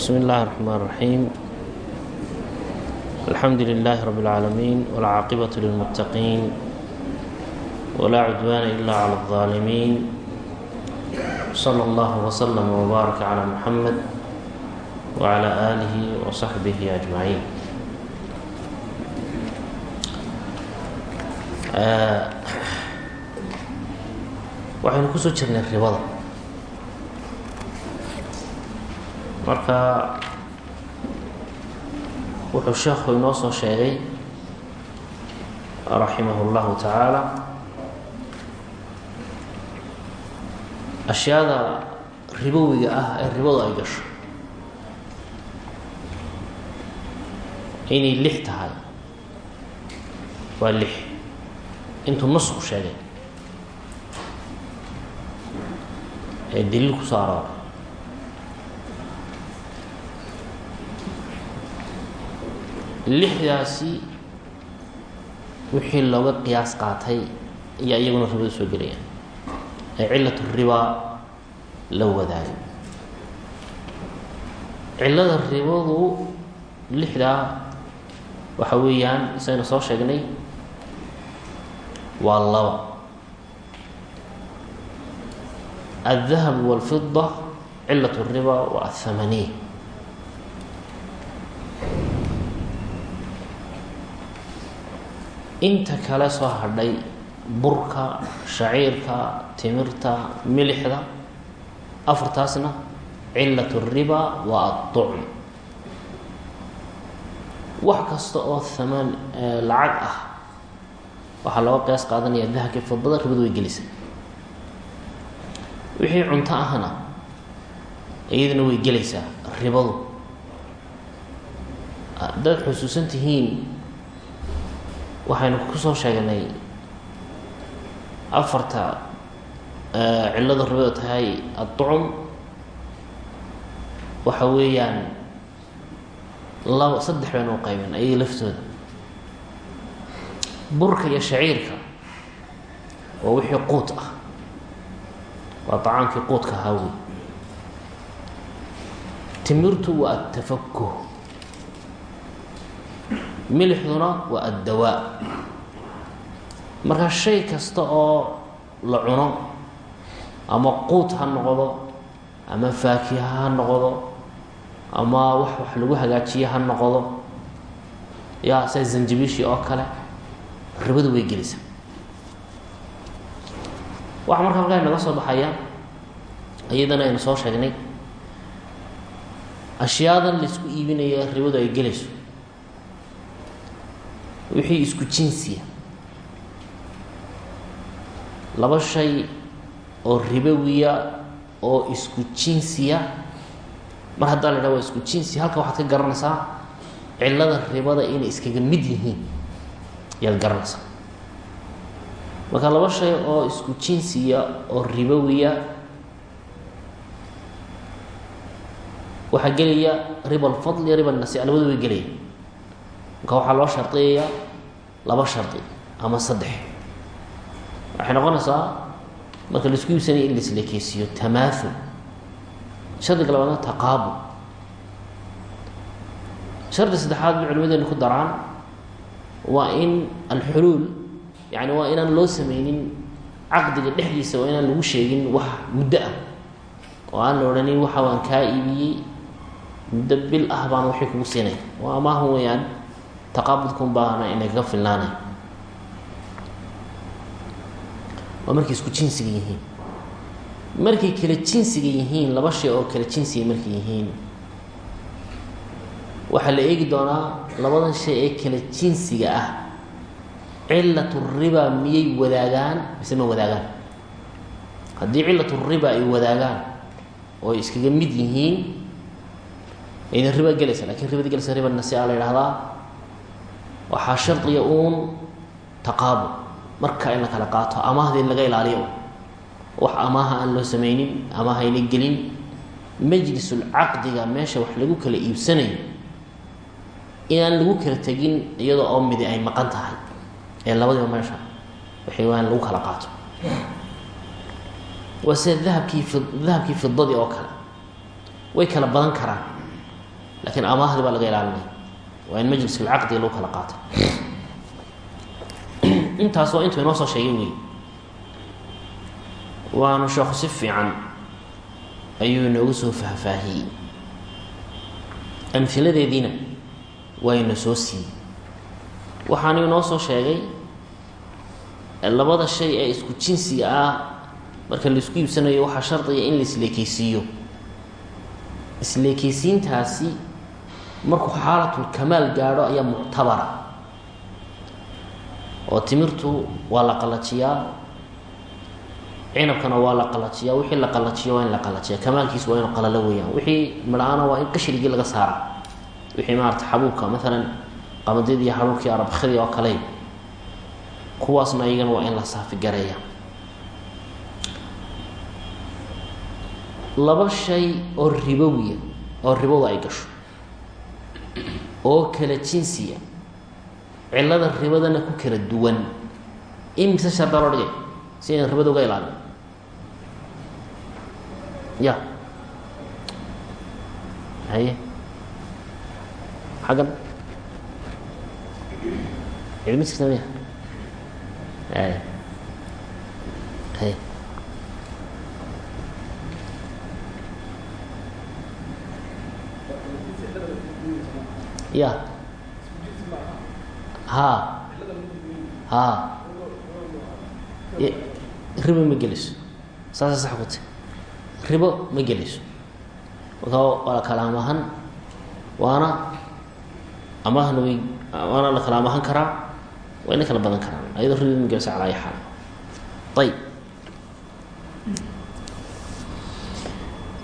بسم الله الرحمن الرحيم الحمد لله رب العالمين والعاقبة للمتقين ولا عدوان إلا على الظالمين صلى الله وسلم وبارك على محمد وعلى آله وصحبه أجمعين waxaynu kusoo jirnay ribada marka wuxuu sheekhu inoo soo sheegay raximah اllahu tacaala ashyaada ribowiga ah ee ribadu ay gasho. Inay lix tahay. Waa lix. Intuu nasku sheegay ee daliil ku soo arooray lixdaasi wixii looga qiyaas qaatay ayaa iyaguna ribada soo gelayaan ee cilat ribaa la wadaayo cilada ribadu lixdaa waxa weeyaan isaynu soo sheegnay waa laba الذهب والفضة cilaة الرibا waa الثamaniya inta kale soo hadhay burka shaciirka timirta milixda. Afartaasna cilat riba waa aducm wax kasta oo amaan lacag ah waxaa looga qiyaas qaadanaya dahabka fadada ribadu way gelisa wixii cunto ahna iyaduna way gelaysaa ribadu. Dad xusuusan tihiin waxaynu ku soo sheegnay afarta cillada ribadu tahay adducum. Waxa weeyaan laba saddex baynu qaybin ayaga laftooda. Burka iyo shaciirka waa wixii quut ah. Waa طacaamkii quudka ahaa timirtu waa atafakuh milixduna waa addawaa. Marka shay kasta oo la cuno ama quut ha noqdo ama faakiha ha noqdo ama wax wax lagu hagaajiye ha noqdo ya sida zanjabiishii oo kale ribadu way geleysaa waxaa markaa halkaa inaga soo baxaya iyadana aynu soo sheegnay ashyaadan la isku iibinaya ribadu ay gelayso wixii isku jinsiya laba shay oo ribowiya oo isku jinsiya mar haddaa la idhaha waa isku jinsi halka waxaad ka garanaysaa cillada ribada inay iskaga mid yihiin ayaad garanaysaa. Marka laba shay oo isku jinsiya oo ribowiya waxaa gelaya riba alfadl iyo riba nasiic labadu way gelaya marka waxaa loo shardiyayaa laba shardi ama saddex. Waxay noqonaysaa marka la isku iibsanaya in laisleekeysiiyo tamaahul shardiga labaadna taqaabul. Shardi saddexaad bay culimadeenu ku daraan waa in alxuluul yani waa inaan loo sameynin caqdiga dhexdiisa waa inaan lagu sheegin wax muddo ah. Oo aan la odhanin waxa waan kaa iibiyey muddo bil ah baan waxay kugu siinaya waa amaaha weeyaan taqaabudkun baana inagaga filnaanay waa markay isku jinsiga yihiin. Markay kala jinsiga yihiin laba shay oo kala jinsiga markay yihiin. Waxaa la eegi doonaa labadan shay ee kala jinsiga ah. Cilat riba miyay wadaagaan? Mise ma wadaagaan? Haddii cilat riba ay wadaagaan oo iskaga mid yihiin ayna riba gelaysa laakiin ribada gelaysa riba nasia la yidhahdaa waxaa shardiga uun taqaabul marka in la kala qaato amaahda in laga ilaaliyo. Wax amaaha aan loo sameynin amaaha ayna gelin. Majlisul caqdiga meesha wax lagu kala iibsanayo inaan lagu kala tegin iyadoo oo midi ay maqan tahay. Ee labadiiba meesha waxay waan lagu kala qaato. Waa sida dahabkii dahabkii fidadii oo kale. Way kala badan karaan laakiin amaahdi baa laga ilaalinaya waa in majlisulcaqdiga lagu kala qaatay. Intaas waa intuu inoo soo sheegay wey waanu sheekhu si fiican ayuu inoogu soo faahfaahiyey amhiladeediina waa ina soo siiyey waxaanu inoo soo sheegay labada shay ee isku jinsiga ah marka la isku iibsanayo waxaa shardiga in la isleekeysiintaasi markuu xaalatulkamaal gaadho ayaa muctabara. Oo timirtu waa la qalajiyaa cinabkana waa la qalajiyaa wixii la qalajiyo waa in la qalajiya kamaalkiisu waa inu qalalo weeyaan. Wixii midhaana waa in qashrigii laga saara wixii maarata xabuubka maalan qamadidii iyo xabuubkii arabkhadii oo kale kuwaasna iyagana waa in la saafigareeya laba shay oo ribowiya oo ribadu ay gasho oo kala jinsiya cilada ribadana ku kala duwan. Imise shardaa loo dhigay si aynan ribada uga ilaalin. Ya. Haye. Xaggan. Cilmi jirtamaya ay hay ya. Ha. Ha. Ribo ma gelayso saasa sax ku ta ribo ma gelayso marka waa waana amahna waana la kala amahan karaa wayna kala badan karaan. Ayadoo ribo ma gelayso calaa ay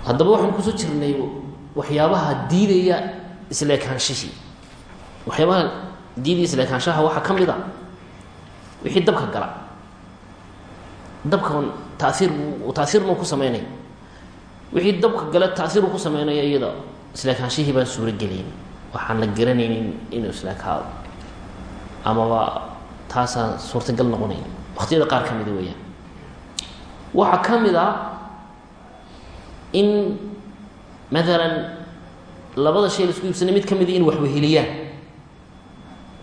haddaba waxaan ku soo jirnay waxyaabaha diidaya isleekaanshihii waxyaabaha diidaya isleekaanshaha waxaa ka mid a wixii dabka gala. Dabkan taiir taiirnu ku sameynaya wixii dabka gale taiir uu ku sameynaya iyada isleekaanshihii baan suuro gelayn waxaan la garanaynin inuu isleekaado amaba taasaan suurtagal noqonayn waqtiyada qaar ka mida weeyaan. Waxaa ka mid a in maalan labada shay la isku iibsanay mid ka mida in waxweheliyaan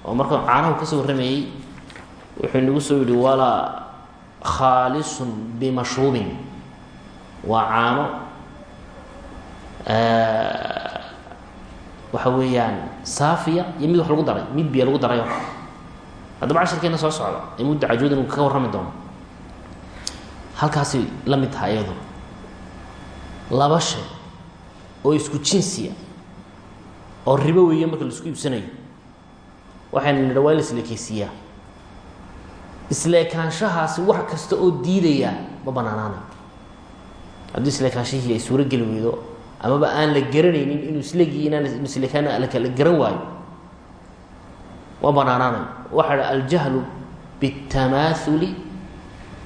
oo marka caanahu ka soo warramayey wuxuu inagu soo yihi walaa khaalisun bimashuubin waa caano waxa weeyaan saafiya iyo mid wax lagu daray mid biyo lagu daray oo haddaba cashirkeena soo socda ee mudda cajuudan uu kaga warrami doono. Halkaasay la mid tahay iyadu. Laba shay oo isku jinsiya oo ribo weeye marka la isku iibsanayo. Waxaynu nidha waa in la isleekeysiiyaa isleekaanshahaasi wax kasta oo diidaya ma banaanaanayo haddii isleekaanshihii ay suuro geli weydo amaba aan la garanaynin inuu isleegiyi inaan inu isleekaan la kala garan waayo ma banaanaanayo waxaa dha aljahlu biاtamaauli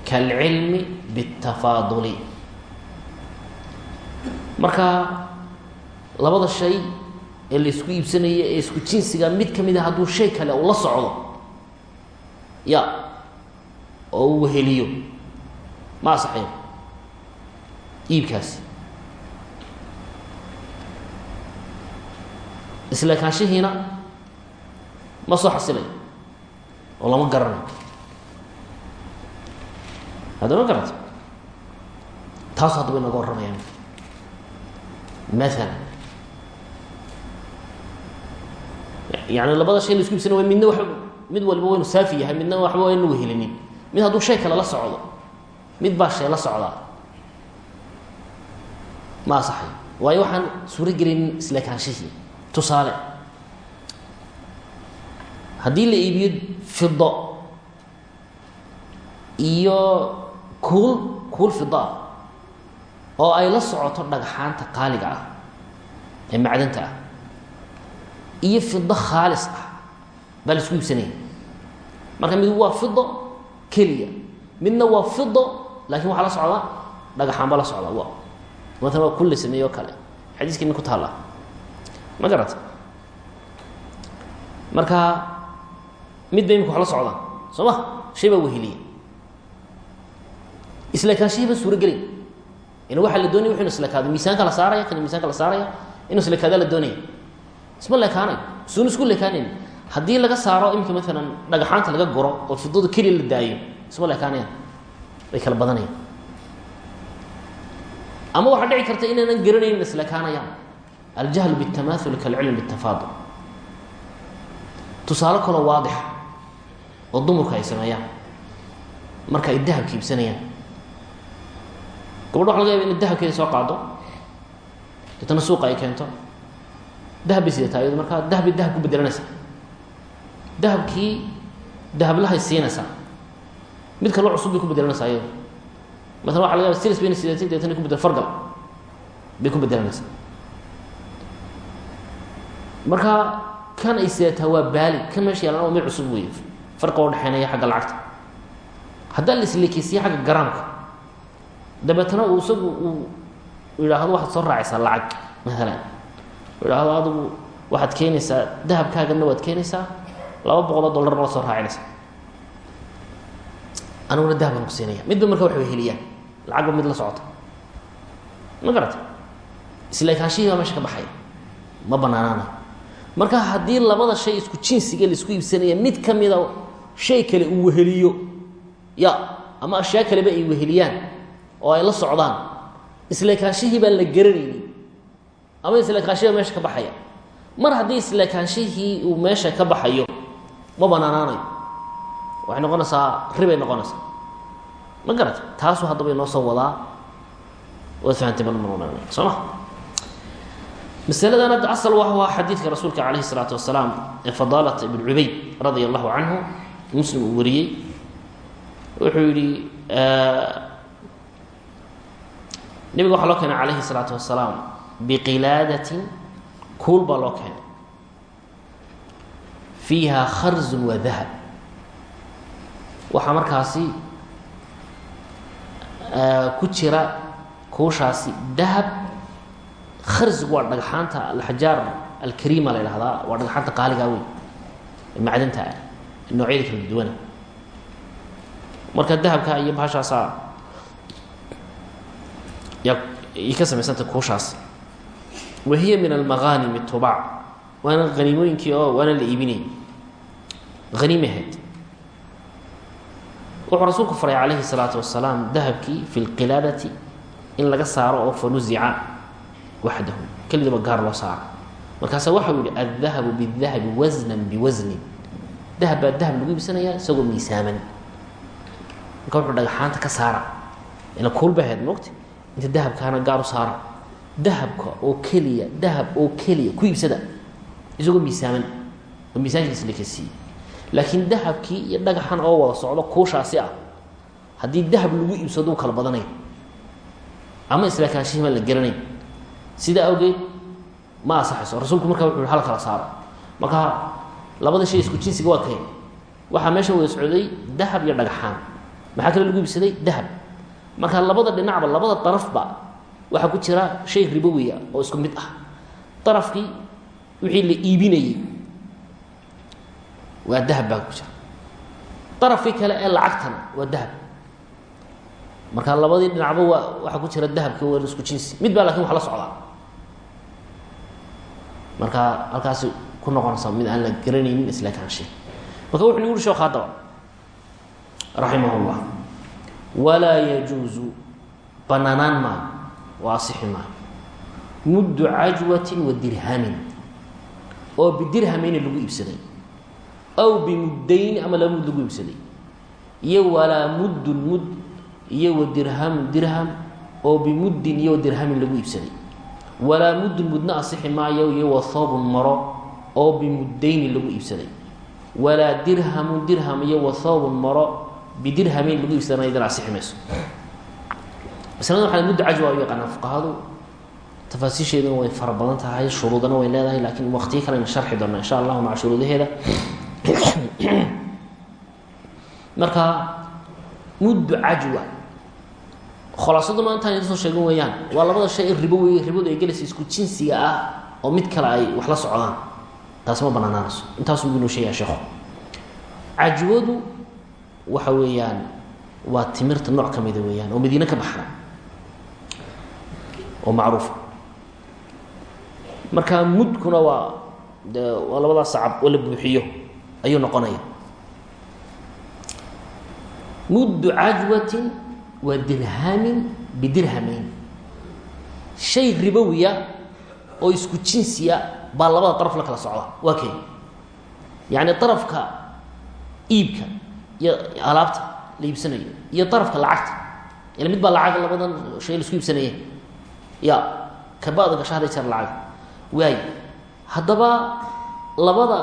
kaalcilmi biاtafaaduli marka labada shay ee la isku iibsanaya ee isku jinsiga mid ka mid a hadduu shay kale uu la socdo ya oo uu weheliyo ma asaxayo iibkaasi isleekaanshihiina ma soo xasilayo oo lama garanayo. Haddama garanta taasu haddaba inaga warramayaan maala yani labada shay la isku ibsana midna wa mid waliba waynu saafi yahay midna waxba waynu wehelinin. Mid hadduu shay kale la socdo mid baa shay la socdaa. Ma asaxayo waayo waxaan suuro gelinin isleekaanshihii tusaale. Haddii la iibiyo fido iyo kuul kuul fida ah oo ay la socoto dhagxaanta qaaliga ah ee macdanta ah iyo fido khaalis ah baa la isku iibsanaya marka mid waa fido keliya. Midna waa fido laakiin waxaa la socdaa dhagaxaan baa la socdaa wa maala waa kulla sameeye oo kale xadiiskiina ku taalla ma garata marka mid ba imika wax la socdaan soo ma? Shay baa weheliya isleekaanshihii baa suuro gelay. Ina waxaa la doonaya wuxu inu islekaado miisaanka la saaraya kana miisaanka la saaraya inu islekaadaa la doonaya isma leekaanayo suun isku leekaanayn haddii laga saaro imika maalan dhagaxaanta laga guro oo fidada keliya la daayo isma leekaanayaan way kala badanayaan ama waxaa dhici karta inaanan garanaynin isleekaanayaan aljahlu biاtamaul kalcilm bاtafaadul tusaale kaloo waadixa oo dumarku ay sameeyaan. Marka ay dahabka iibsanayaan gabadha waxa laga yaba inay dahabkeeda soo qaado. Deetana suuqa ay keento dahab bay sidataa iyado markaa dahab bay dahab ku bedelanaysaa dahabkii dahablahay siinaysaa mid kaloo cusub bay ku bedelanaysaa iyado maala waxa laga silis bayna sidatay deetana ku bedel fargal bay ku bedelanaysaa marka kan ay sidataa waa baali kan meesha yaalan waa mid cusub wey farqa oo dhexeynaya xagga lacagta. Haddaa la isleekeysiye xagga garaamka dabeetana uu isagu uu yidhaahdo waxaad soo raacaysaa lacag maalan u yidhaahdo adigu waxaad keenaysaa dahabkaagana waad keenaysaa? laba boqoloo dollarna waad soo raacinaysaa aniguna dahab baan ku siinaya midba marka waxay heliyaan. Lacagba mid la socota. Ma garata isleekaanshihii baa meesha ka baxaya ma banaanaanayo marka haddii labada shay isku jinsiga la isku iibsanaya mid ka mida shay kale uu weheliyo ya ama ashyaa kaleba ay weheliyaan oo ay la socdaan isleekaanshihii baan la garanaynin ama isleekaanshihi baa meesha ka baxaya. Mar haddii isleekaanshihii uu meesha ka baxayo ma banaanaanayo. Waxay noqonaysaa ribay noqonaysaa. Ma garata taasu haddaba inoo soo wadaa. Waad fahamtay soo ma? Masaladan hadda asal wa waa xadiidka rasuulka calayhi salaatu wasalaam ee fadaalat ibn cubayd radia allahu canhu muslim uu wariyey. Wuxuu yihi nebiga waxaa loo keenay calayhi salaatu wasalaam biqilaadatin kuul baa loo keenay. Fiiha kharzun wa dahab waxaa markaasi ku jira kuushaasi dahab kharzigu waa dhagxaanta alxajaar alkariima la ydhahdaa waa dhagxaanta qaaligaa wey macdanta ah noocyada kala duwana. Marka dahabka iyo bahashaasaa yaa ka samaysanta kuushaas wa hiya min almaghanimi tubac waana haniimooyinkii oo waana la iibinayay haniimaheed wuxuu rasuulku faray calayhi salaatu wasalaam dahabkii fi lqilaadati in laga saaro oo fanuzica waxdahu kelidaba gaar loo saaro markaasa waxau yihi addahabu bidahabi wasnan biwasnin dahab baa dahab lagu iibsanayaa isagoo miisaaman marka wuxuu dhagaxaanta ka saara ila kuulbaheed mogta inta dahabkaana gaar u saara dahabka oo keliya dahab oo keliya ku iibsada isagoo miisaaman oo miisaankiisa la kasiiyey laakiin dahabkii iyo dhagaxan oo wada socdo kuushaasi ah haddii dahab lagu iibsado u kala badanay ama islaakaanshihi maan la garanay sidaa awgeed ma asaxayso rasuulku markaa wuxu hal kala saaro. Marka labada shay isku jinsiga waa keen. Waxaa meesha wada socday dahab iyo dhagaxaan. Maxaa kale lagu iibsaday? Dahab. Marka labada dhinacba labada darafba waxaa ku jira shay ribowiya oo isku mid ah. Darafkii wixii la iibinayey waa dahab baa ku jira. Darafkii kale ee lacagtana waa dahab. Marka labadii dhinacba waa waxaa ku jira dahabki waa isku jinsi. Mid baa laakiin wax la socdaa. Marka halkaasi ku noqonaysa mid aan la garanaynin islaakaanshe marka wuxu nagu uri sheekh haddaba raximah llah walaa yajuuzu banaanaan maayo oo asixi maayo muddu cajwatin wa dirhamin. Oo bidirhamayna lagu iibsaday. Aw bimuddayn ama laba mud lagu iibsaday. Iyo walaa muddun mud iyo wa dirhamun dirham oo bimuddin iyo wa dirhamin lagu iibsaday. Walaa muddun mudna asixi maayo iyo wa thoobun maro oo bimuddayni lagu iibsaday. Walaa dirhamun dirham iyo wa thoobun maro bidirhamayn lagu mayso maslada waxaa muddo cajwa u yaqaanaa fuqahadu tafaasiisheeduna way fara tahay shuruudana way leedahay laakiin waqtiyo kalena sharxi doona insha allahu maca shuruudaheeda. Marka muddu cajwa khulaasaduna intaan idin soo sheegin weeyaan waa labada shay in ribo wey ribadu ay gelaysa isku jinsiga ah oo mid kale ay wax la socdaan. Taas ma banaanaanayso intaasuu inoo sheegaa sheekhu cajwadu waxa weeyaan waa timirta nooc ka weeyaan oo madiine ka baxda oo macruufa marka mudkuna waa de waa labadaas sacab oo la buuxiyo ayuu noqonaya. Muddu cajwatin wa dirhamin bidirhamayn shay ribowiya oo isku jinsiya baa labada daraf la kala socda. Waa kay yacni darafka iibka iyo alaabta la iibsanayo iyo darafka lacagta. Ila mid baa lacag labadan shay la isku iibsanaya ya kabada gasho haday jeer lacag. Waay. Haddaba labada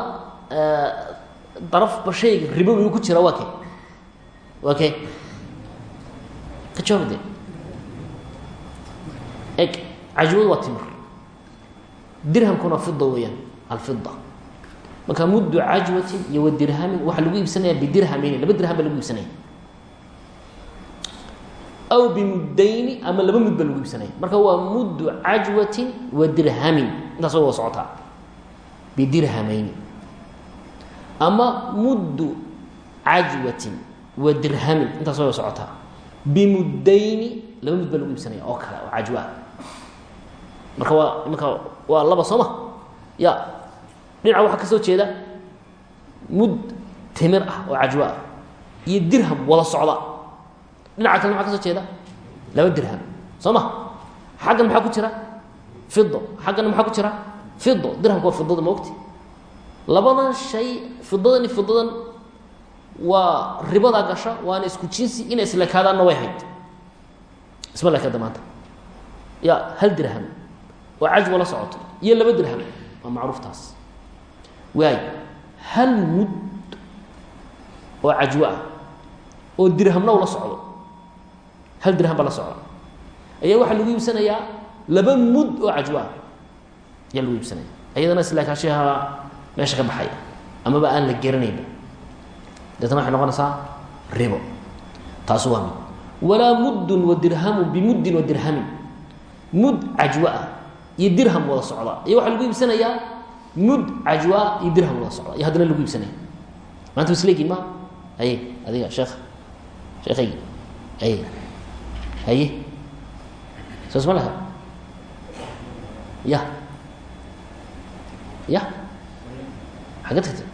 darafba shayga ribowi ku jira waa kay waa kay ka jawaab de eg cajwadu waa timir. Dirhamkuna fida weeyaan alfida marka muddu cajwatin iyo wa dirhamin waxaa lagu iibsanaya bidirhamayni laba dirham baa lagu iibsanaya aw bimudayni ama laba mud baa lagu iibsanaya marka waa muddu cajwatin wa dirhamin. Intaas way wada socotaa. Bidirhamayni ama muddu cajwatin wa dirhamin. Intaas way wada socotaa. Bimudayni laba mud baa lagu iibsanaya oo kale oo cajwa. Ah marka waa imanka waa laba soo ma ya dhinaca waxaa ka soo jeeda mud timir ah oo cajwa. Ah iyo dirham wada socda dhinaca kale maxaa ka soo jeeda? Laba dirham. Soo ma? Xaggan maxaa ku jira? Fido xaggana maxaa ku jira? Fido dirhamka waa fidada ma ogti labadan shay fidadan iyo fidadan waa ribadaa gasha waana isku jinsi inay islekaadaanna way hayd isma lekaada maanta. Ya hal dirham. Oo cajwa la socoto. Iyo laba dirham. Waa macruuf taas. Waay hal mud oo cajwo ah oo dirhamna u la socdo hal dirham baa la socda. Ayaa waxaa lagu iibsanayaa laba mud oo cajwo ah ayaa lagu iibsanaya. Iyadana islaakaashaha meesha ka baxaya amaba aan la geranaynba deetna waxay noqonaysaa ribo. Taasu waa mid. Walaa muddun wa dirhamu bimuddin wa dirhamin. Mud cajwo ah iyo dirham wada socda. Iyo waxaa lagu iibsanayaa mud cajwa iyo dirham wada socda. Iyo haddana lagu iibsanaya. Maanta wasleegin ma? Haye adiga sheekh. Sheekaygi haye haye. Soos ma laha. Ya. Ya. Xagga tagtay.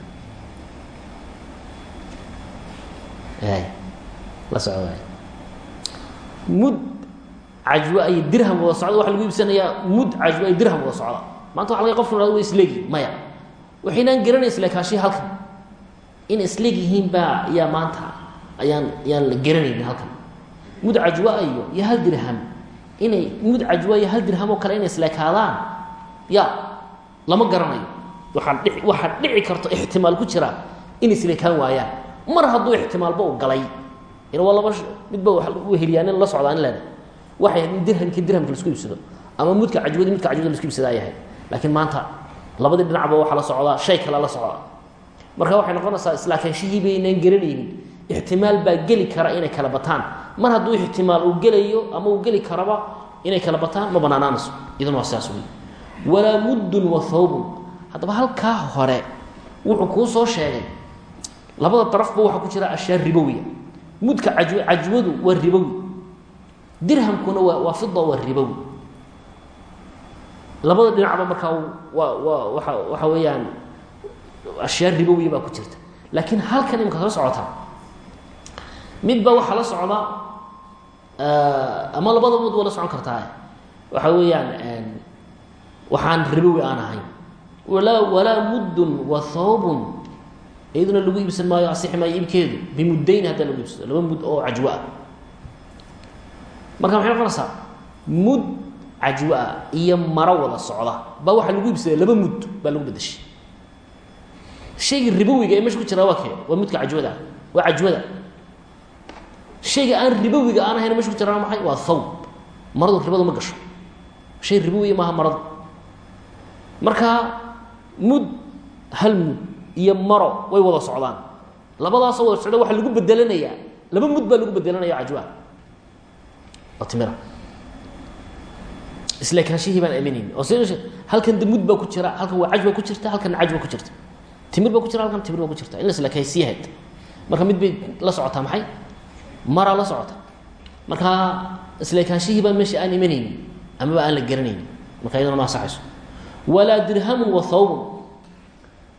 Hay la socda waay mud cajwa iyo dirham wada socda waxaa lagu iibsanayaa mud cajwa iyo dirham wada socda maanta waxa laga qofku hahdo way isleegi maya. Waxaynaan garanay isleekaashihi halkan. In isleeg yihiin baa ayaa maanta ayaan ayaan la garanaynin halkan mud cajwa iyo iyo hal dirham. Inay mud cajwa iyo hal dirham oo kale inay isleekaadaan ya lama garanayo. Waxaa dhici waxaa dhici karto ixtimaal ku jira inay isleekaan waayaan. Mar hadduu ixtimaalba u galay. In waa laba midba u heliyaan in la socdaa in leeda waxay dirhamki dirhamka la isku iibsado. Ama mudka cajwadi midka cajwada la isku iibsada ay ahayd. Laakiin maanta labadii dhinacba waxaa la socdaa shay kale la socdaa. Marka waxay noqonaysaa islaakaanshihii baynaan garanaynin ixtimaal baa geli kara inay kala bataan. Mar hadduu ixtimaal uu gelayo ama uu geli karaba inay kala bataan ma banaanaanayso iyaduna waa sidaas wey walaa muddun wa thawbun. Haddaba halkaa hore wuxuu kuu soo sheegay labada darafba waxaa ku jira ashyaa ribowiya. Mudka cajw cajwadu waa ribowi. Dirhamkuna waa fida waa ribowi. Labada dhinacba markaa waxa weeyaan ashyaa ribowiya baa ku jirta. Laakiin halkan imika la socota midba waxaa la socda ama labada mud waa la socon kartaa waxa weeyaan waxaan ribowi aan ahayn walaa walaa muddun wa thawbun. Iyaduna lagu iibsan maayo asixi maayo iibkeedu bimuddayn haddaa lagu iibsado laba mud oo cajwo ah marka maxay noqonaysaa? Mud cajwo ah iyo maro wada socda. Baa waxaa lagu iibsaday laba mud baa lagu bedeshay shayga ribowiga ee meesha ku jiraa waa kee? Waa mudka cajwada waa cajwada shayga aan ribowiga aan ahayn meesha ku jiraa maxay waa thawb. Maradu ribadu ma gasho. Shay ribowiya maaha maradu marka mud hal mud iyo maro way wada socdaan. Labadaasoo wada socda waxaa lagu bedelanayaa laba mud baa lagu bedelanaya timira. Isleekaanshihii baan aaminayn oo s halkan de mud baa ku jira halkan waa cajwa ku jirta halkan cajwa ku jirta. Timir baa ku jira halkan timir baa ku jirta. In la isleekaysiyahayd marka mid bay la socotaa maxay maraa la socota. Marka isleekaanshihii baan meesha aan imanaynin amaba aan la garanaynin marka iyadana ma asaxayso walaa dirhamun wa thawbun.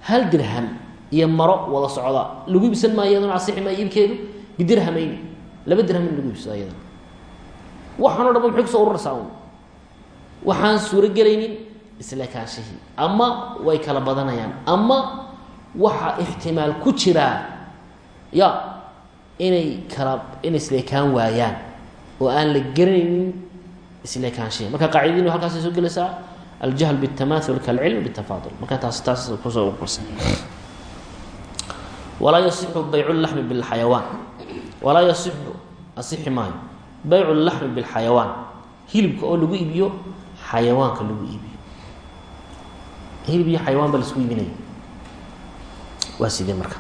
Hal dirham iyo maro wada socda. Lagu iibsan maayo iyaduna asixi maayo iibkeedu? Bidirhamayni laba dirham in lagu iibsado iyadana waxaan o dhan ba maxay kuso ururaysaa un waxaan suuro gelaynin isleekaanshihii ama way kala badanayaan. Ama waxaa ixtimaal ku jiraa ya inay kala inay isleekaan waayaan oo aan la garanaynin isleekaanshihi marka qaacidadin halkaasay soo gelaysaa aljahl bاtamaul kalcilm bاtafaadul marka taas taas kusoo urursan walaa yasixu baycu laxmi biاlxayawaan walaa yasixu asixi maayo baycu laxmi biاlxayawaan hilibka oo lagu iibiyo xayawaanka lagu iibiyo hilib iyo xayawaan ba laisku iibinaya waa sidee marka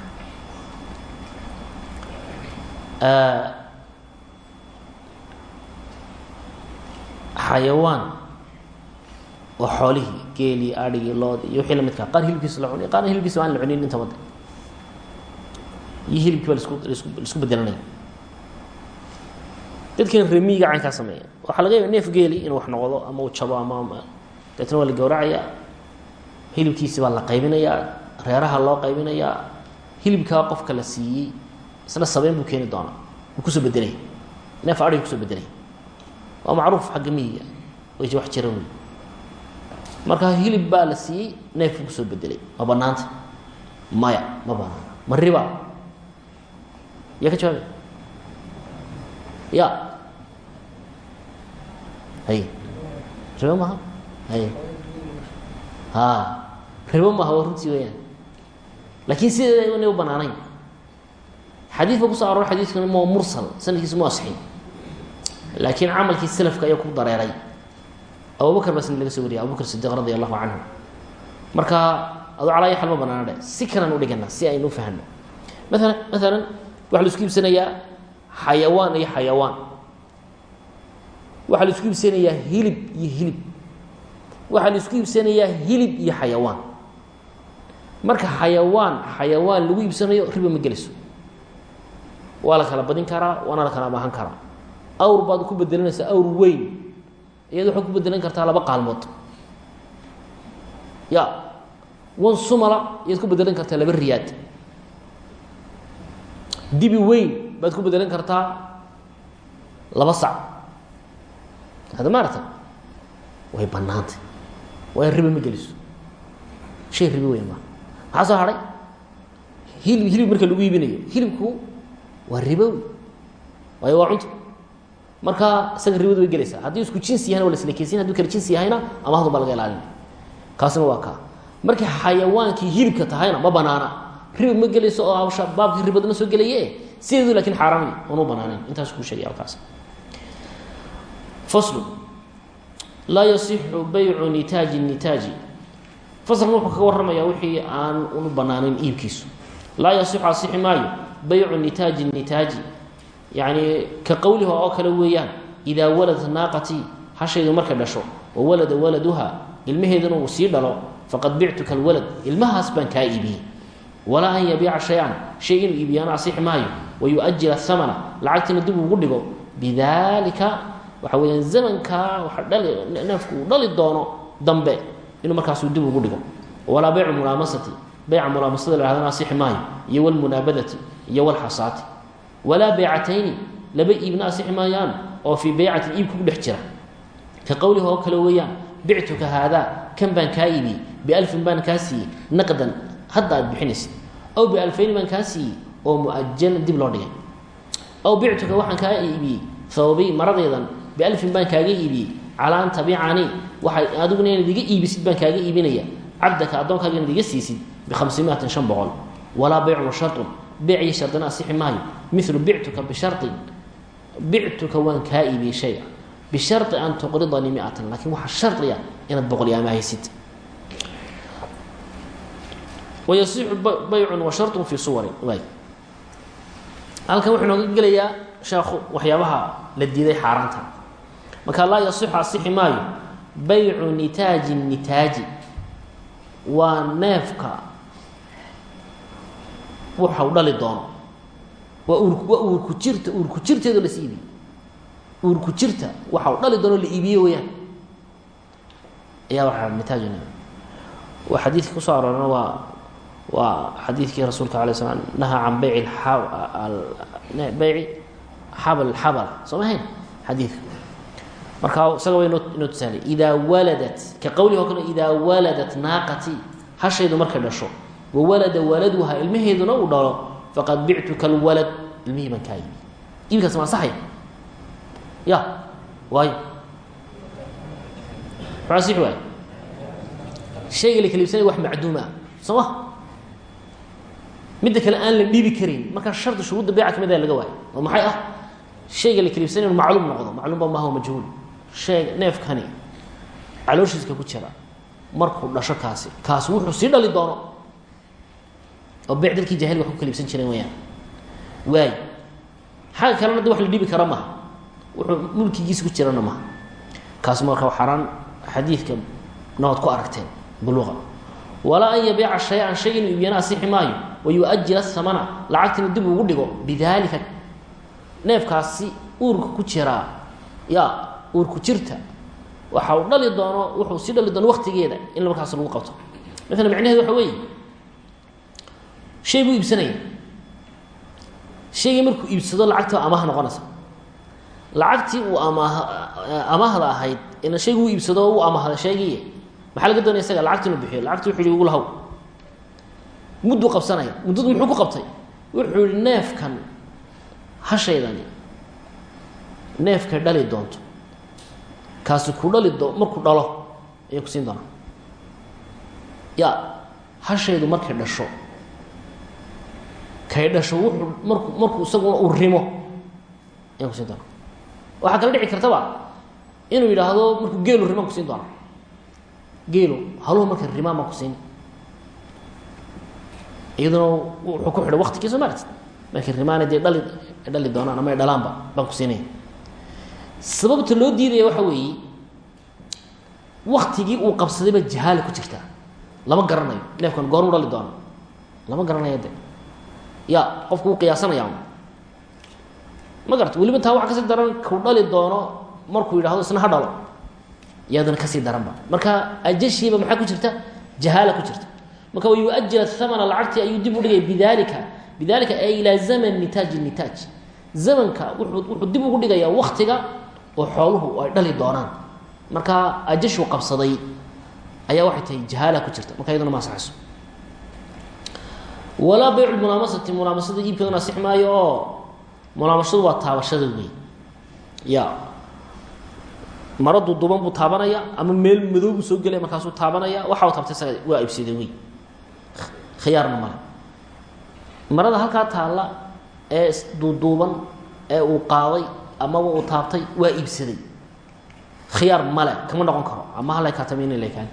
Xayawaan oo xoolihii geelii adhigii loodi iyo wixii lamidkaa qaar hilibkiisa la cunay qaarna hilibkiisa aan la cunin inta wadda iyo hilibkii ba lasku lasku la isku bedelanaya dadkan remiiga caynkaa sameeya. Waxaa laga yaaba neef geeli inuu wax noqdo ama uu jabo ama deetna waa la gawracayaa hilibkiisi baa la qaybinayaa reeraha loo qaybinayaa hilibkaa qofka la siiyey isna sabeyn buu keeni doonaa. Wuu ku soo bedelaya neef adhig ku soo bedelaya waa macruuf xagga miyiga. Way wax jira wey marka hilib baa la siiyey neefku ku soo bedelay ma banaanta maya ma banaana ma riba? Yaa ka jawaabay? Ya hay. Ribo maha? Hay. Ha ribo maha waa runtii weyaan laakiin sideeda inay u banaanayn xadiid ba kuso aroor xadiidkuna ma mursal sanadkiisu ma asixin laakiin camalkii selafka ayaa ku dareeray. Abubakar baasna laga soo wariyay abubakr sidiq radi allahu canhu. Marka adu calaa xal ma banaana dhe si kalan udhigana si aynu ufahno maalan maalan waxaa la isku iibsanayaa xayawaan iyo xayawaan. Waxaa la isku iibsanayaa hilib iyo hilib. Waxaa la isku iibsanayaa hilib iyo xayawaan. Marka xayawaan xayawaan lagu iibsanayo riba ma gelayso waa la kala badin karaa waana la kala maahan karaa. Awr baad ku bedelanaysaa awr weyn. Iyada waxaad ku bedelan kartaa laba qaalmood. Ya wan sumala iyaad ku bedelan kartaa laba riyaad. Dibi weyn baad ku bedelan kartaa laba sac. Hada maarata way banaantay waayo riba ma geliso. Shay ribo weyn maa maxaa soo hadhay hilib hilib marka lagu iibinayo. Hilibku waa ribowi waayo waa cunto. Marka isaga ribadu way gelaysaa. Haddii isku jinsi yahayna waa la slekeysin haduu kala jinsi yahayna amahdu baa laga ilaalina kaasina waa kaa markay xayawaankii hilibka tahayna ma banaana. Riba ma gelayso oo hawsha baabkii ribadna soo gelaye sideedu laakiin xaaraan oonu banaaneyn intaas kuu sheegay halkaas. Faslu. Laa yasixu baycu nitaaji nitaaji. Faslkan wuxuu kaga warramayaa wixii aan unu banaaneyn iibkiisu. Laa yasixu asixi maayo baycu nitaaji nitaaji. Yacni ka qowliha oo kale weeyaan idaa waladat naaqatii hashaydu markay dhasho wa walada waladuha ilmaheeduna uu sii dhalo faqad bictuka alwalad. Ilmahaas baan kaa iibiyey. Walaa an yabiica shay-an shay inuu iibiyaano asixi maayo wa yu-ajila hamana lacagtiina dib ugu dhigo. Bidalika waxa weeyaan zamankaa neefku uu dhali doono dambe inuu markaasuu dib ugu dhigo. Walaa baycu mulaamasati bayca mulaamasada la hahdana asixi maayo iyo walmunaabadati iyo walxasaati walaa beycatayni laba iibna asixi maayaan oo fii beycatin iibka ku dhex jira. Ka qowliha oo kale weeyaan bictuka haadaa kan baan kaa iibiyey bialfin baan kaa siiyey naqdan hadda aad bixinaysid. Aw bialfayni baan kaa siiyey oo muajalan dib loo dhigay. Aw bictuka waxaan kaa iibiyey thawbi maradeedan bialfin baan kaaga iibiyey. Calaa an tabicanii inaad iga iibisid baan kaaga iibinaya cabdaka addoonkaaga inaad iga siisid bihamsimiatin shan boqol. Walaa beycun sharun beyc iyo shardina asixi maayo. Milu bictuka bisharin bictuka waan kaa iibiyey shaya bishari an tuqridanii miatan laakiin waxaa shardiya inaad boqol amahaysid wayasixu baycun wa sharun fii suwarin halkan wuxuu nooga gelayaa sheekhu waxyaabaha la diiday xaaraanta. Marka laa yasixu asixi maayo baycu nitaaji nitaaji waa neefka waxa u dhali doono. Waa uur waa uurku jirta uurku jirteedo las iibiye uurku jirta waxa u dhali doono la iibiye weyaan ayaa waaa nitaaj waa xadiidka ku soo aroorana waa waa xadiidkii rasuulka alay slam nahaa can bayci bayci xabal xabala soo ma xadiidka marka isaga wa inoo tusaalay idaa waladat ka qowlihi oo kale waladat naaqatii hashaydu markay dhasho. Wawalada waladuha ilmaheeduna uu dhalo. Faqad bictuka alwalad ilmihii baan kaa iibi iibkaas ma ya waayo. Muxuu asixi waayo shayga la wax macduum ah. Soo ma? Aan la dhiibi karin. Markaa shardi shuruudda beyca ka mid a laga waayo oo maxay ah? Shayga la kala iibsanaya inu macluum noqdo macluumba maaha majhuul sheeg neefkani. Calooshiiska ku jira. Markuu dhasho kaasi kaasi wuxuu sii dhali doono. Oo dadkii jahiliga wax ku kala jireen weyaan waay. Xagga kalena de wax la dhibi kara maha wuxuu mulkigiisa ku jirana maha kaasi marka xaaraan xadiidka nabaad ku aragteen buluuqa walaa an yabiica shay-an shay inuu asixi maayo wayuajil asamana lacagtina dib ugu dhigo bidaalika. Neefkaasi uurka ku jiraa ya uurku jirta waxa uu dhali doono wuxuu sii dhali doono waktigeeda in markaas lagu qabto. Maala macnaheed waxa weeye shay buu iibsanaya. Shaygii markuu iibsado lacagtii baa noqonaysa. Lacagtii uu amaah amaahda ahayd ina shaygu u iibsado u amaahda shaygii maxaa laga doonaya isaga? Lacagti bixiyo lacagti wuxuu yihi ugu lahaw. Mudduu qabsanaya muddadu muxuu ku qabtay? Wuxuu neefkan hashaydani neefkay dhali doonto kaasi ku dhali markuu dhalo ayay ku siin doonaa. Ya hashaydu markay dhasho kay dhasho wuxuu marku markuu isaguna uu rimo ayaan kusiin doonaa. Waxaa kala dhici kartaba inuu yidhaahdo markuu geelu rimaan kusiin doonaa. Geelu haluhu markay rimaan baan kusiin iyaduna wuxuu ku xidhay waktigiisa maaragtid markay rimaana dee dhali dhali doonaan ama ay dhalaanba baan ku siinaya sababta loo diidaya waxa weeye waktigii uu qabsadayba jahaala ku jirta lama garanayo. Neefkan goormu dhali doona lama garanayo de ya qofku uu qiyaasanaya ma garata weliba taa waxa ka sii daran ku dhali doono markuu yidhahdo isna ha dhalo. Iyaduna ka sii daranba. Marka ajashiiba maxaa ku jirta? Jahaala ku jirta. Marka wayuajil thamana lacagtii ayuu dib u dhigay bidalika bidalika ay ilaa zaman nitaaji nitaaj zamanka wuxuu dib ugu dhigayaa waktiga oo xooluhu ay dhali doonaan. Marka ajashuu qabsaday ayaa waxay tahay jahaala ku jirta. Marka iyaduna ma asaxayso walaa baycu mulaamasati mulaamasada iibkeeduna asix maayo oo mulaamashadu waa taabashada wey ya maro duduban buu taabanaya ama meel madow buu soo gelaya markaasuu taabanaya waxa uu taabtay isaga waa iibsaday wey khiyaarna male marada halkaa taalla ee duuduuban ee uu qaaday amaba uu taabtay waa iibsaday. Khiyaar male kama noqon karo. Ama halakaatama lakaan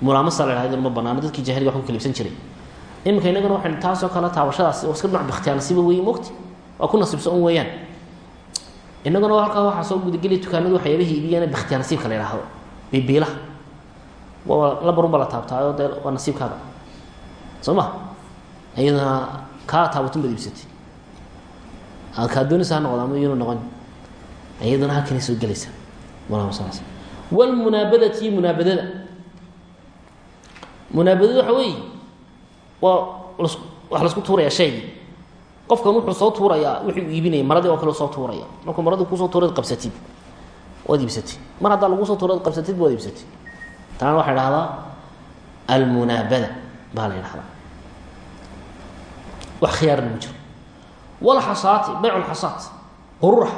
mulaamasa la hahd ma banaano. Dadkii jahiliga wax ku kala iibsan jiray. Iminka inagana waxaynu taasoo kale taabashadaas iska dhinac bikhtiyaar nasiiba weeye mogti waa ku nasiibsan un weeyaan. Inaguna halkaa waxaa soo gudageliya dukaanadu waxyaabahii iibiyana bikhtiyaar nasiibka la yidhaahdo bibiilaha waa la taabtaayo dee waa nasiibkaaga. Soo ma? Iyadana kaa taabatun baad iibsatay. Kaa doonaysa ha noqdo ama iyanu noqon iyadana halkanay soo gelaysaa mulaamsadaas walmunaabadati munaabadada munaabadada waxa weeye waa waxa lasku tuurayaa shaygii qofkan wuxuu soo tuurayaa wixii uu iibinayay maradii oo kale soo tuuraya. Markuu maradii ku soo tuurad qabsatid. Waad iibsatid. Mar haddaa lagusoo tuurad qabsatid waad iibsatid. Taana waxaa idhahdaa almunaabada baa la yidhahdaa. Wax khiyaarna ma jiro. Walxasaati bayc lxasaat qururax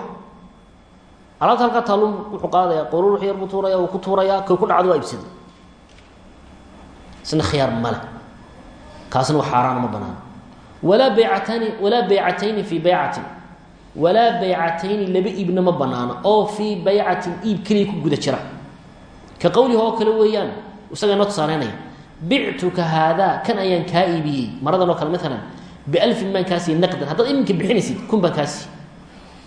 alaabta halkaa taalun wuxuu qaadaya qururux yar buu tuuraya uu ku tuuraya kay ku dhacdo waa iibsaday isna khiyaar kaasna wax xaaraan ma banaano walaa baycatani walaa baycatayni fii baycatin walaa baycatayni laba iibna ma banaano oo fii baycatin iib keliya ku guda jira. Ka qowlihi oo kale weeyaan isaga noo tusaaleynaya bictuka haadaa kan ayaan kaa iibiyey. Maradan oo kale maalan bialfin baan naqdan. Haddaad iminka bixinaysid kun baan kaa siiyey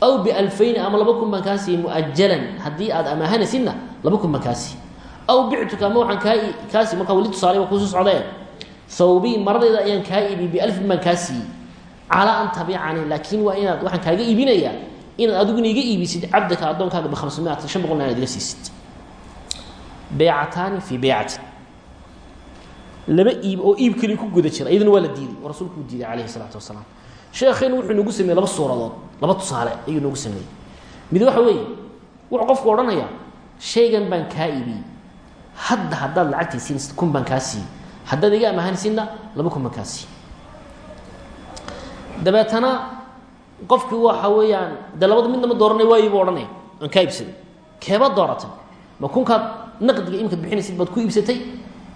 aw bialfayni ama laba kun baan kaa siiyey muajalan haddii aad amaahanaysidna laba kun baan kaa siiyey aw bictuka ama waxaan kaa kaa siiyey markaa weli tusaale waa ku soo socdee. Thawbii maradayda ayaan kaa iibiyey bialfin baan kaa siiyey calaa an tabicanii laakiin waa inaad waxaan kaaga iibinayaa inaad adiguna iga iibisid cabdaka addoonkaaga bikhamsamiati shan boqolna inaad iga siisid. Baycataani fii baycatin laba iib oo iib keliya ku guda jira iyadana waa la diiday oo rasuulku uu diiday calayhi salaatu wasalaam sheekheenu wuxuu nagu sameeyey laba suuradood laba tusaale ayuu nagu sameeyey. Mid waxa weeye wuxuu qofku odhanayaa shaygan baan kaa iibiyey. Hadda haddaad lacagtii siinaysid kun baan kaa siiyey. Haddaad iga amaahanaysidna laba kun baan kaa siiyey. Dabeetana qofkii waxa weeyaan dee labada midnama dooranay waayi buu odhanaya. Aan kaa iibsaday. Keebaad dooratay. Ma kunkaad naqdiga imikaad bixinaysid baad ku iibsatay?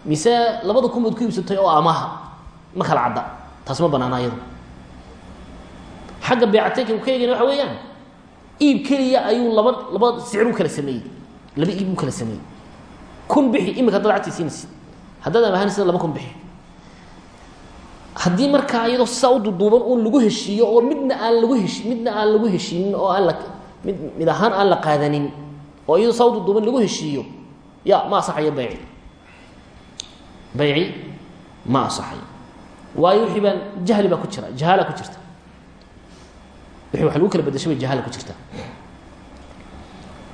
Mise labada kun baad ku iibsatay oo amaha? Ma kala cadda. Taas ma banaana iyado xagga beecateynka uu ka eegayna waxa weeyaan iib keliya ayuu laba laba sicir u kala sameeyey laba iib u kala sameeyey. Kun bixi imika haddaad lacagtii siinaysid. Haddaad amaahanaysid laba kun bixi. Haddii markaa iyadoo sisaa u duduuban uun lagu heshiiyo oo midna aan lagu heshi midna aan lagu heshiinin oo aan la mid mid ahaan aan la qaadanin oo iyadoo saa u duduuban lagu heshiiyo ya ma asaxayo bayci. Bayci ma asaxayo waayo wixii baan jahli baa ku jira jahaala ku jirta wax lagu kala bedashay bay jahaala ku jirta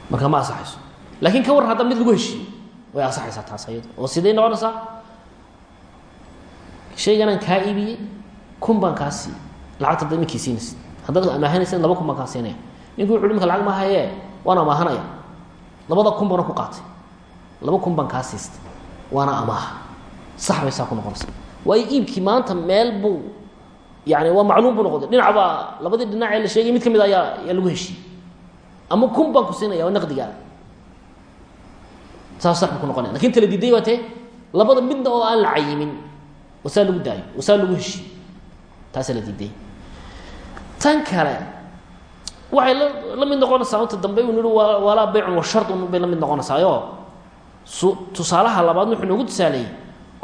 marka ma asaxayso. Laakiin ka warran hadda mid lagu heshiiyo way asaxaysaa taas ayado. Oo sidee noqonaysaa? Shayganaan kaa iibiyey kun baan kaa siiyey. Lacagta da iminkii siinaysid haddaad amaahanaysid laba kun baan kaa siinaya. Ninku wuxu imika lacag mahaye waana amaahanaya labada kun baana ku qaatay. Laba kun baan kaa siistay. Waana amaaha. Sax bay saa ku noqonaysa waayo iibkii maanta meel buu yani waa macluum buu noqday. Dhinac baa labadii dhinac ee la sheegay mid ka mid ayaa ayaa lagu heshiiyey. Ama kun baan ku siinaya waa naqdigaa saas sax buu ku noqonaya. Lakin tala diiday waa tee labada midna oo aan la cayimin oo saa lagu daayo oo saa lagu heshiiyo taasaa la diiday. Tan kale waxay la la mid noqonaysaa inta dambe uu nihi wa walaa beycun wa shardun bay la mid noqonaysaayo su tusaalaha labaad wuxuu noogu tusaaleeyey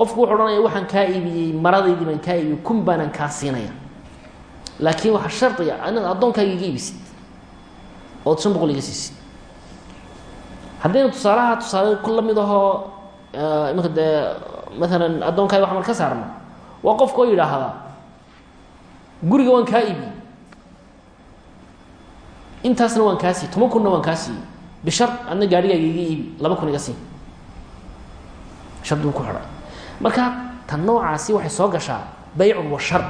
qofku wuxuu odhanaya waxaan kaa iibiyey maradaydii baan kaa iibiyey kun baanaan kaa siinaya. Laakiin waxaa shardiga inaad addoonkaaga iga iibisid ood shan boqol iga siisid. Haddayna tusaalaha tusaale ku la mid ahoo iminka dee maalan addoonkaaga wax mal ka saarno waa qofka oo yidhaahdaa guriga waan kaa iibiyey intaasna waan kaa siiyey toban kunna waan kaa siiyey bishar adna gaarhigaaga iga iibi laba kun iga sii shardi buu ku xidhay marka tan noocaasi waxay soo gashaa baycun wa shard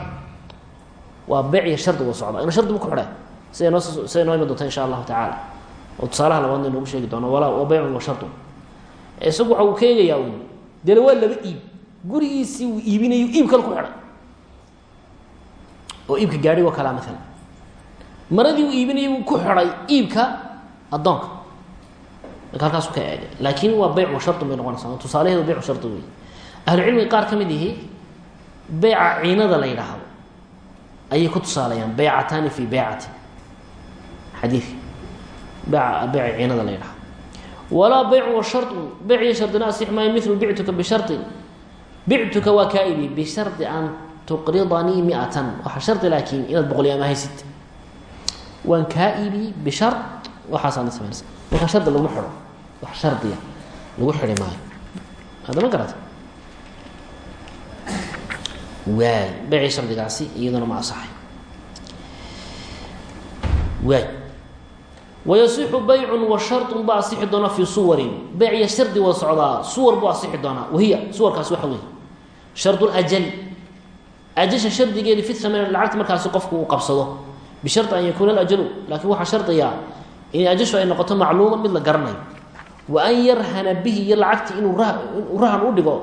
waa beyc iyo shardi wa socda ina shardi buu ku xidhay siday noo siday noo iman doonta insha allahu tacaala. Oo tusaalaha labaadna inoogu sheegi doono walaa waa baycun wa shardun isagu waxa uu ka eegayaa un dee waa laba iib. Gurigiisii uu iibinayo iib kale ku xidhay. Oo iibka gaadhigo kalaa maalan maradii uu iibinayay uu ku xidhay iibka addoonka. Marka halkaasu ka eegay. Laakiin waa beyc wa shardun bay tusaalaheedu beyc wa shardi wey ahlucilmiga qaar ka mid ihi beyca ciinada la yidhaahdo. Ayay ku tusaalayaan beycataani fi beycatin xadiidka beyca beyca ciinada la yidhahdo walaa beycu wa shardun beyc iyo shardina asix maayo milu bictuka bishardin bictuka waa kaa bishardi an tuqridanii miatan. Waxaa shardi laakiin inaad boqol iyo amahaysid waan kaa iibiyey waxaasaana sameynaysa marka shardi laguma xidho. Wax shardiya lagu xidhi maayo. Haddama garata waay beyci shardigaasi iyaduna ma asaxay waay wayasixu baycun wa shardun ba asixi doonaa fii suwarin. Beyc iyo shardi wada socdaa suwar buu asixi doonaa wahiya suwarkaasi waxa weeye. Shardu ajasha shardigeedi fi thaman lacagta markaasi qofku uu qabsado. Bishardi an yakuuna alajalu laakiin waxaa shardiyaa in ajashu ay noqoto macluuman mid la garanayo. Wa an yarhana bihi iyo lacagtii inuu inu rahan u dhigo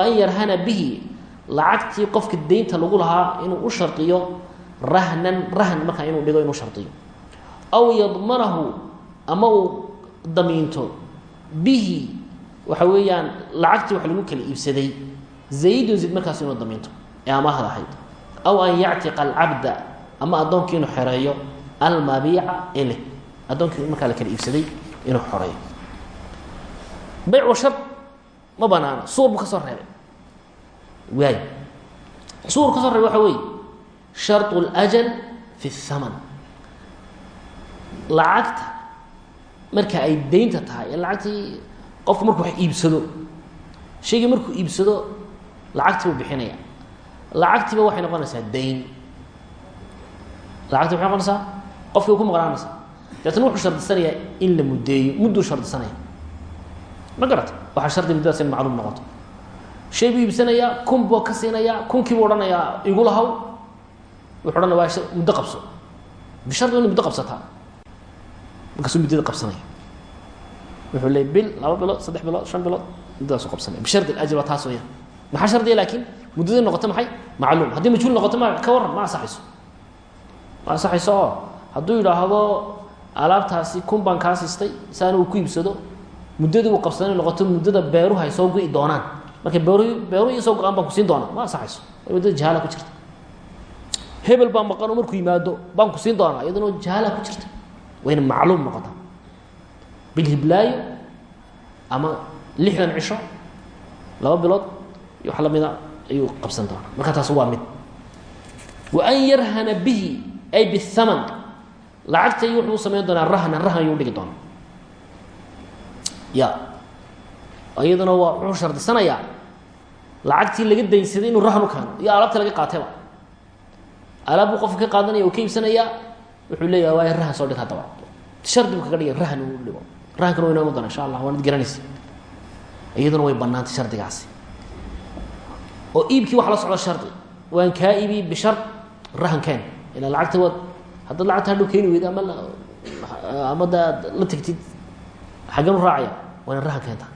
an yarhana bihi lacagtii qofka deynta lagu lahaa inuu u shardiyo rahnan rahn markaa inuu dhigo inuu shardiyo aw yadmanahu ama uu damiinto. Bihi waxa weeyaan lacagtii wax lagu kala iibsaday. Zaydun zayd markaas inuu damiinto. Ee amaahda ahayd. Aw an yactiqa alcabda ama addoonkii inuu xereeyo almabiica ee leh addoonkii markaa la kala iibsaday inuu xoreeyo. Beyc wa ma banaana suur buu ka soo reebay waay suur ka soo reebay waxa weeye sharط اlأjal fi الthaman lacagta marka ay deynta tahay ee lacagtii qofku markuu wax iibsado shaygii markuu iibsado lacagtii buu bixinaya lacagtiiba waxay noqonaysaa dayn lacagti waxay noqonaysaa qofkii ku maqnaanaysaa deetna wuxuu shardisanayaa in la muddeeyo mudduu shardisanaya ma garata waxaa shardi muddadaas in macluum noqoto shay buu iibsanayaa kun buu ka siinayaa kunkii buu odhanayaa igu lahaw. Wuxuu odhanaya waa muddo qabso. Bishardi ina muddo qabsataa markaasuu muddada qabsanaya. Wuxuu leey bil laba bilood saddex bilood shan bilood. Muddadaasu qabsanaya. Bishardi alajr waa taas weyaan maxaa shardiya laakiin muddadii noqoto maxay? Macluum. Haddii majhuul noqoto ma ka warran ma ansaxayso. Ma ansaxayso. Oo hadduu yidhaahdo alaabtaasi kun baan kaa siistay saana uu ku iibsado muddadii uu qabsaday inay noqoto muddada beeruhu ay soo go'i doonaan marka beeruhu beeruhu ii soo go'aan baan ku siin doonaa. Ma ansaxayso muddada jahaala ku jirta hebel baa maqan oo markuu yimaado baan ku siin doonaa iyaduna jahaala ku jirta wayna macluum noqotaa. Bilhiblaayo ama lixdan cisho laba bilood iyo wax lamida ayuu qabsan doonaa. Marka taas waa mid. Wa an yarhana bihi ay bihaman lacagtay wuxuu samayn doonaa rahnan rahn ayuu dhigi doonaa. Ya iyaduna waa wuxuu shardisanayaa lacagtii laga daynsaday inuu rahn u keeno iyo alaabta laga qaatayba alaab buu qofka ka qaadanaya uu ka iibsanayaa wuxuu leeyaha waay rahan soo dhig haddaba. Shardi buu kaga dhigay rahan uu dhigo. Rahankana wa inoomu doona insha allah waanad garanaysa. Iyaduna way banaantay shardigaasi. Oo iibkii waxa la socdo shardi waan kaa iibi bishard rahan keen. Ilaa lacagta waad haddaad lacagta hadhow keeni weyda ama ama da ad la tegtid xaggan u raacaya waa ina rahan keenta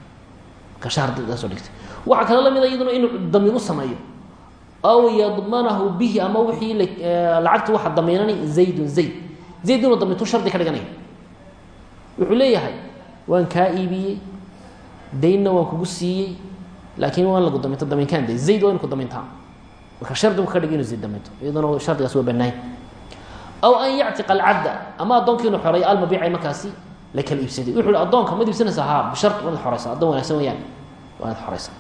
marka shardigaasoo dhigtay. Waxaa kale lamida iyaduna inuu damiin u sameeyo. Aw yadmanahu bihi ama wixii lacagta waxa damiinani zaydun zayd. Zayd inuu damiintu shardi ka dhiganaya wuxuu leeyahay waan kaa iibiyey daynna waan kugu siiyey laakiin waan lagu daminto damiinkaan de zayd waa inu ku damintaa marka shardigu ka dhig inu zayd daminto iyaduna shardigaas waa banaay aw an yactiqa alcabda ama addoonkii inu xoreeyo almabiicay markaasi la kala iibsaday wuxu hi addoonka mad iibsanaysaa haa bishar waad xoreysa addoon wanaagsan weyaan waanad xoreysa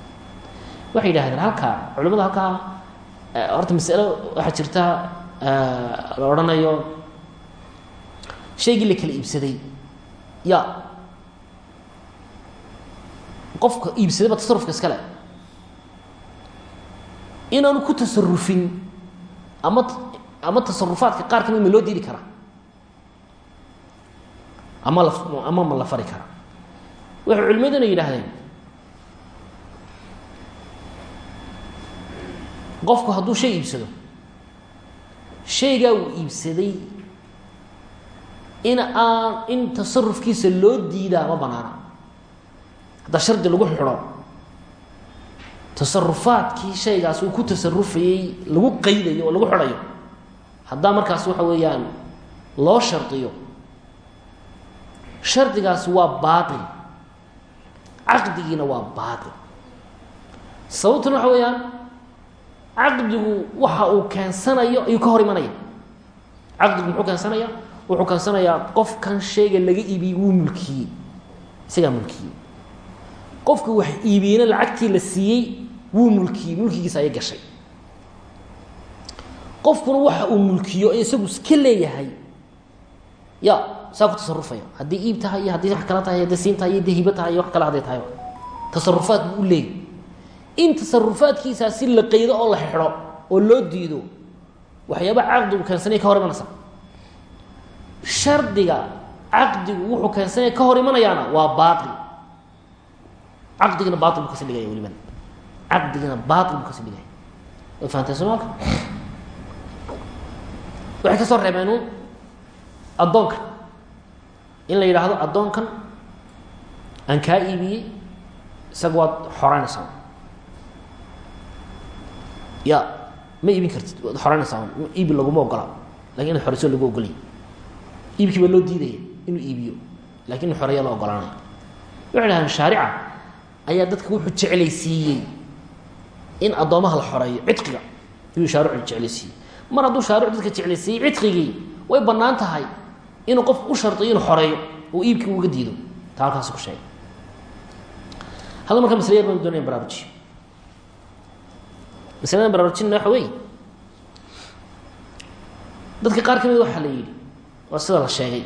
waxay yidhahdeen halkaa culimada halkaa horta masalo waxaa jirta la odhanayo shaygii la kala iibsaday ya qofka iibsadayba tasarufka iskale inaanu ku tasarufin ama ama tasarufaadka qaar ka mid ma loo diidi karaa ama ama ma la fari karaa waxay culimaduna yidhaahdeen. Qofku hadduu shay iibsado shaygaa uu iibsaday in aan in tasarufkiisa loo diidaa ma banaana. Haddaa shardi lagu xidho tasarufaadkii shaygaas uu ku tasarufayey lagu qaydayo oo lagu xidhayo. Haddaa markaas waxa weeyaan loo shardiyo shardigaasi waa baatil caqdigiina waa baatil. Sababtuna waxa weeyaan caqdigu waxa uu keensanayo ayuu ka hor imanaya. Caqdigu muxuu keensanaya wuxuu keensanayaa qofkan shayga laga iibiyey wuu mulkiyey. Isagaa mulkiyey. Qofka wax iibiyeyna lacagtii la siiyey wuu mulkiyey mulkigiisa ayay gashay. Qofkuna waxa uu mulkiyo isagu iska leeyahay ya saa ku tasarufaya haddii iib tahay iyo wax kala tahay siin tahay iyo tahay wax kale hadday tahay. Tasarufaad buu u in tasarufaadkiisaasi la qaydo oo la xidho oo loo diido waxyaaba caqdigu keensanaya ka hor imanaysa. Shardiga caqdigu wuxuu keensanaya ka hor waa baail caqdigina baail buu kasi dhigaya weliban caqdigina baail buu kasi dhigaya. Soomaalka? Waxay ka soo reebeen uun in la yidhaahdo addoonkan aan kaa iibiyey isaga waad xoreynaysaa ya ma iibin kartid waad xoreynaysaa iibi laguma ogola laakiin ina xoreyso lagu ogolaya iibkii baa loo diidaya inuu iibiyo laakiin in xoreeya loo ogolaanaya waxay dhahdeen shaarica ayaa dadka wuxuu jeclaysiiyey in addoomaha la xoreeyo cidqiga. Ayuu shaaricu jeclaysiiyey. Mar hadduu shaaricu dadka jeclaysiiyey cidqigii way bannaan tahay inuu qof u shardiyo inuu xoreeyo oo iibkii uga diido. Taa halkaas ku sheegay. Hadda marka masle yar baan doonaya baraarujiyo masaladan baraarujinna waxa weeye dadka qaar ka mid waxaa la yidhi waa sida la sheegay.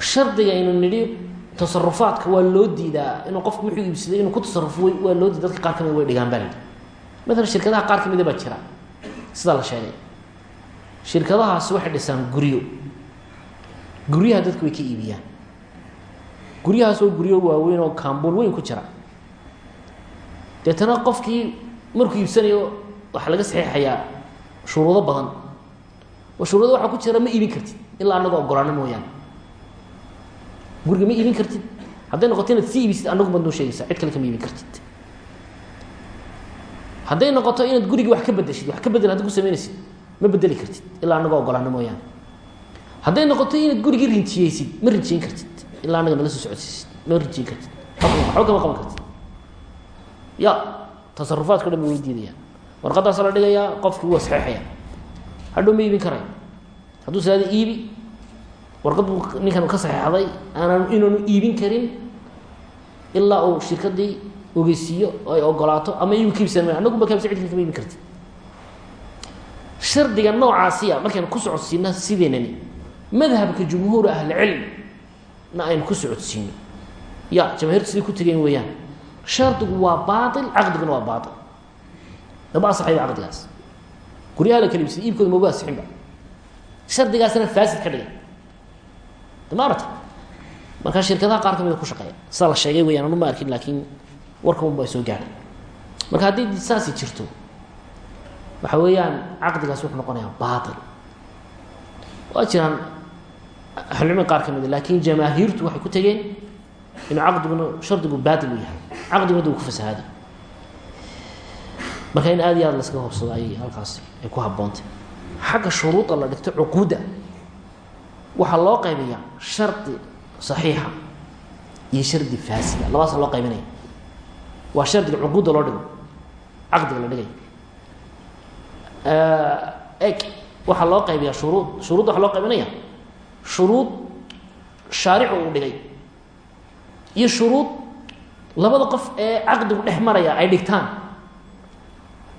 Shardiga aynu nidhi tasarufaadka waa loo diidaa. Inuu qofku wuxuu iibsaday inuu ku tasarufo waa loo diida dadka qaar ka mid way dhigaan baa la yidhi. Maalan shirkadaha qaar ka mida baa jira. Sidaa la sheegay. Shirkadahaasi waxay dhisaan guryo guryaha dadku way ka iibiyaan. Guryahaas oo guryo waaweyn oo kaambuul weyn ku jira. Deetana qofkii markuu iibsanayo waxaa laga saxiixayaa shuruudo badan. Oo shuruudo waxaa ku jira ma iibin kartid ilaa anagoo ogolaano mooyaane. Guriga ma iibin kartid. Hadday noqoto inaad si iibisid anagu baad noo sheegaysaa cid kale kama iibin kartid. Hadday noqoto inaad gurigii wax ka bedeshid wax ka bedel haddi ku samaynaysid ma bedeli kartid ilaa anagoo ogolaano mooyaane hadday noqoto inaad gurigii rinjiyeysid ma rinjiyin kartid. Ilaa anaga nala soo socodsiisid ma rinjiyin kartid. Waxba qaban kartid. Ya tasarufaadka dhan ba way diidayaan warqadaasa la dhigayaa qofkii waa saxeexaya hadhow ma iibin karayo hadduu saada iibi warqad buu ninkan ka saxeexday aanan inaanu iibin karin ilaa uu shirkadii ogeysiiyo ay ogolaato ama iyu kaibsan ma anagu ba kaibsan cidkan kama iibin kartid. Shardiga noocaasiya markaynu ku socodsiina sideynani madhabka jumhuur ahlicilm na aynu ku socodsiino. Ya jamahirtu siday ku tegeen weeyaan shardigu waa baail caqdiguna waa baail maba asaxayba caqdigaas. Guryaha la kala iibsaday iibkooda maba asixinba shardigaasna faasid ka dhigay. Maarata markaa shirkadaha qaar kamida ku shaqeeya. Sida la sheegay weyaan anu ma arkin laakiin warka un baa soo gaadhay. Marka haddii saasi jirto waxa weeyaan caqdigaas wuxuu noqonayaa baail waa jiraan ahlucilmiga qaar ka mida laakiin jamaahiirtu waxay ku tegeen inuu caqdiguna shardigu baatil u yahay. Caqdiguna da uu ku fasahaaday marka in aad iyo aad laskaga hobsado ayay halkaas ay ku habboontay xagga shuruuda la dhigto cuquudda waxaa loo qaybayaa shardi saxiixa iyo shardi faasida labadaasa loo qaybinaya. Waa shardiga cuquudda loo dhigo caqdiga la dhigay. Eg waxaa loo qaybayaa shuruud shuruudda waxaa loo qaybinaya shuruud shaaricu uu dhigay. Iyo shuruud labada qof ee caqdigu dhex maraya ay dhigtaan.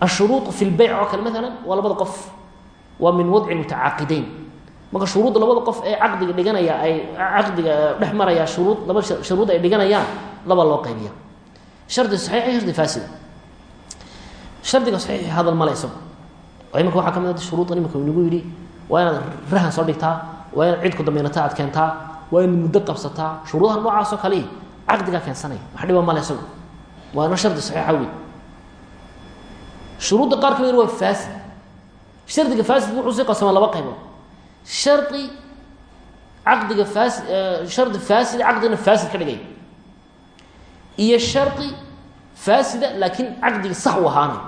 Ashuruuط fi lbeyc oo kale maalan waa labada qof waa min wadci mutacaaqideyn marka shuruudda labada qof ee caqdiga dhiganaya ay caqdiga dhex maraya shuruud laba shuruud ay dhiganayaan laba loo qaybiya shardi saxiix iyo shardi faasida shardiga saxiixi hadal male isagu oo imanka waxaa ka mid a shuruuddan imanka nagu yidhi waa inaad rahan soo dhigtaa waa inaad cid ku dambeynata aad keentaa waa inaad muddo qabsataa shuruudaha noocaasoo kale caqdigaa keensanaya wax dhiba male isagu. Waana shardi saxiixa wey shuruudda qaar ka mid waa faasid. Shardiga faasid wuxuu sii qasamaa laba qaybood. Shardi caqdiga faasi shardi faasida caqdigana faasid ka dhigay. Iyo shardi faasida laakiin caqdigii sax uu ahaanay.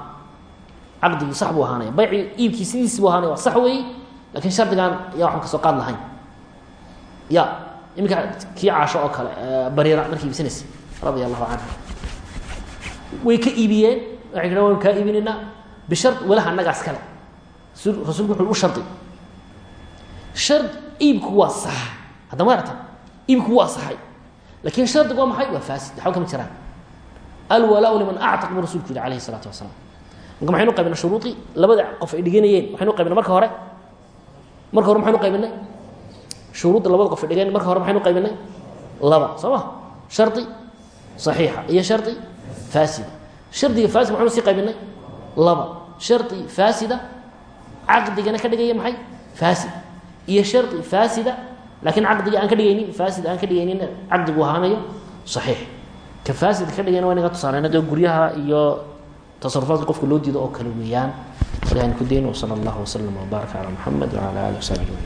Caqdigii sax buu ahaanaya bayci iibkii sidiisi buu ahaanaya waa sax weeye lakiin shardigan yaa waxaan ka soo qaad lahayn. Ya iminka kii caasho oo kale bariira markii iibsanaysa radia allahu canha way ka iibiyeen waxay kadhan waan kaa iibinaynaa bishar walaha annagaas kale. Rasuulku wuxu u shardi. Shard iibku waa sax hadda ma aragta? Iibku waa saxay. Lakin shardigu waa maxay? Waa faasid. Waxba kama jiraan. Alwalaa liman actaq buu rasulku yihi alayhi الsalaatu wasalaam. Marka maxaynu qaybinay shuruudii labada qof ay dhiganayeen. Waxaynu qaybinay marka hore marka hore maxaynu qaybinay? Shuruudda labada qof dhiganay marka hore maxaynu qaybinay? Laba soo ma shardi صaxiixa iyo shardi faasida. Shardiga faasid maxaynu sii qaybinay? Laba. Shardi faasida caqdigana ka dhigaya maxay? Faasid iyo shardi faasida laakiin caqdiga aan ka dhigaynin faasid aan ka dhigaynin caqdigu ahaanayo saxiix. Ka faasid ka dhigayna waa inaga tusaaleyna dee guryaha iyo tasarufaadka qofka loo diido oo kale weeyaan ilahan ku dayno wsala allahu waslama wbaaraka calaa muxamed wacala alih wasabi ajmaciin